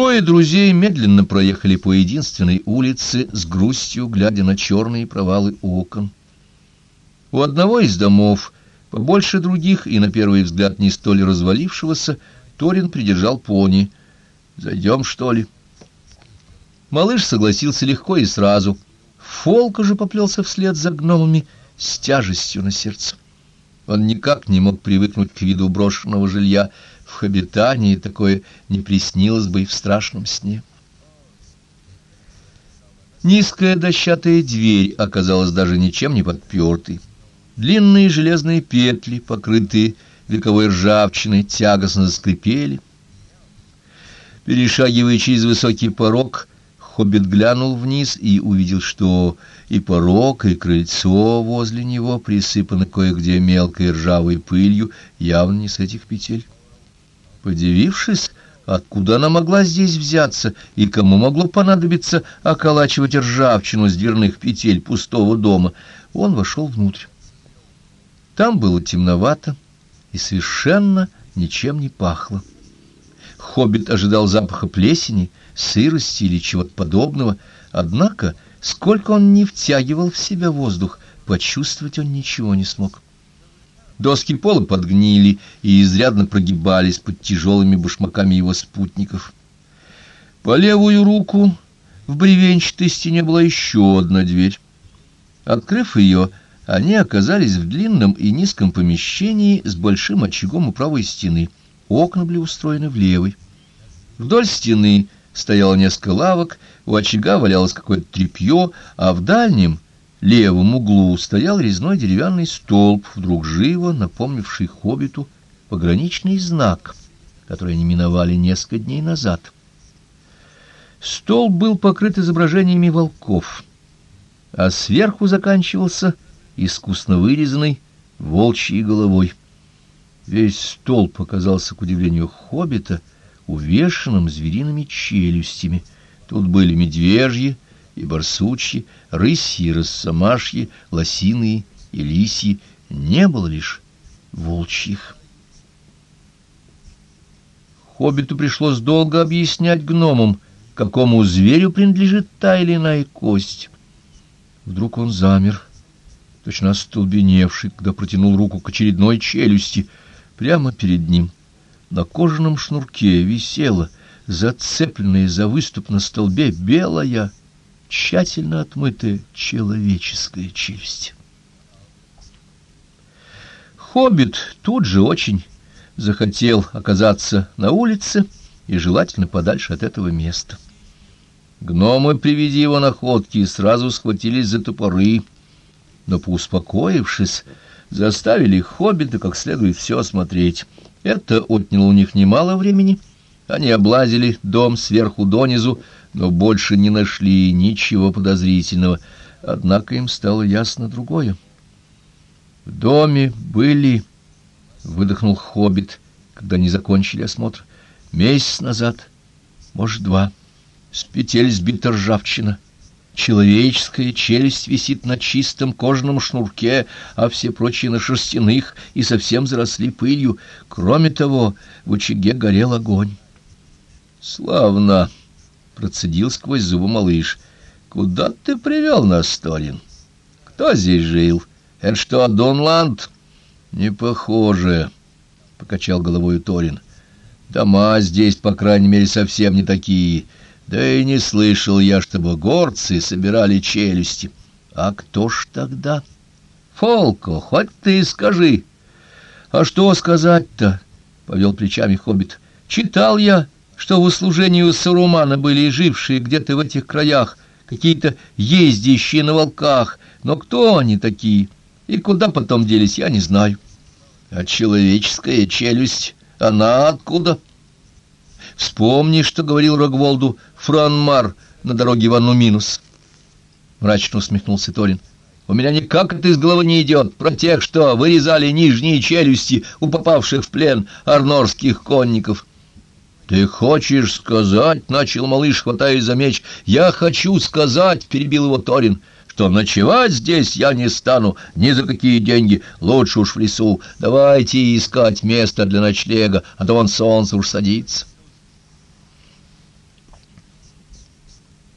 Трое друзей медленно проехали по единственной улице, с грустью глядя на черные провалы окон. У одного из домов, побольше других и на первый взгляд не столь развалившегося, Торин придержал пони. «Зайдем, что ли?» Малыш согласился легко и сразу. Фолка же поплелся вслед за гномами с тяжестью на сердце. Он никак не мог привыкнуть к виду брошенного жилья. В хабитании такое не приснилось бы и в страшном сне. Низкая дощатая дверь оказалась даже ничем не подпертой. Длинные железные петли, покрытые вековой ржавчиной, тягостно заскрипели. Перешагивая через высокий порог, Хоббит глянул вниз и увидел, что и порог, и крыльцо возле него присыпаны кое-где мелкой ржавой пылью, явно не с этих петель. Подивившись, откуда она могла здесь взяться и кому могло понадобиться околачивать ржавчину с дверных петель пустого дома, он вошел внутрь. Там было темновато и совершенно ничем не пахло. Хоббит ожидал запаха плесени, сырости или чего-то подобного, однако, сколько он не втягивал в себя воздух, почувствовать он ничего не смог. Доски пола подгнили и изрядно прогибались под тяжелыми башмаками его спутников. По левую руку в бревенчатой стене была еще одна дверь. Открыв ее, они оказались в длинном и низком помещении с большим очагом у правой стены. Окна были устроены в левой. Вдоль стены стояло несколько лавок, у очага валялось какое-то тряпье, а в дальнем левом углу стоял резной деревянный столб, вдруг живо напомнивший хоббиту пограничный знак, который они миновали несколько дней назад. Столб был покрыт изображениями волков, а сверху заканчивался искусно вырезанной волчьей головой. Весь столб оказался, к удивлению хоббита, увешанным звериными челюстями. Тут были медвежьи, и барсучьи, рысьи и росомашьи, лосиные и лисьи, не было лишь волчьих. Хоббиту пришлось долго объяснять гномам, какому зверю принадлежит та или иная кость. Вдруг он замер, точно остолбеневший, когда протянул руку к очередной челюсти. Прямо перед ним на кожаном шнурке висела, зацепленная за выступ на столбе, белая тщательно отмытая человеческая челюсть. Хоббит тут же очень захотел оказаться на улице и желательно подальше от этого места. Гномы при виде его находки сразу схватились за топоры, но, поуспокоившись, заставили хоббита как следует все осмотреть. Это отняло у них немало времени. Они облазили дом сверху донизу, но больше не нашли ничего подозрительного. Однако им стало ясно другое. В доме были, выдохнул хоббит, когда они закончили осмотр, месяц назад, может, два. С петель сбита ржавчина. Человеческая челюсть висит на чистом кожаном шнурке, а все прочие на шерстяных и совсем заросли пылью. Кроме того, в очаге горел огонь. Славно! Процедил сквозь зубы малыш. «Куда ты привел нас, Торин? Кто здесь жил? Это что, Донланд?» «Не похоже», — покачал головой Торин. «Дома здесь, по крайней мере, совсем не такие. Да и не слышал я, чтобы горцы собирали челюсти. А кто ж тогда?» «Фолко, хоть ты скажи». «А что сказать-то?» — повел плечами хоббит. «Читал я что в услужении у Сарумана были жившие где-то в этих краях, какие-то ездящие на волках, но кто они такие и куда потом делись, я не знаю. А человеческая челюсть, она откуда? Вспомни, что говорил Рогволду Франмар на дороге в Аннуминус. Мрачно усмехнулся Торин. У меня никак это из головы не идет про тех, что вырезали нижние челюсти у попавших в плен арнорских конников. «Ты хочешь сказать, — начал малыш, хватаясь за меч, — я хочу сказать, — перебил его Торин, — что ночевать здесь я не стану ни за какие деньги, лучше уж в лесу. Давайте искать место для ночлега, а то вон солнце уж садится».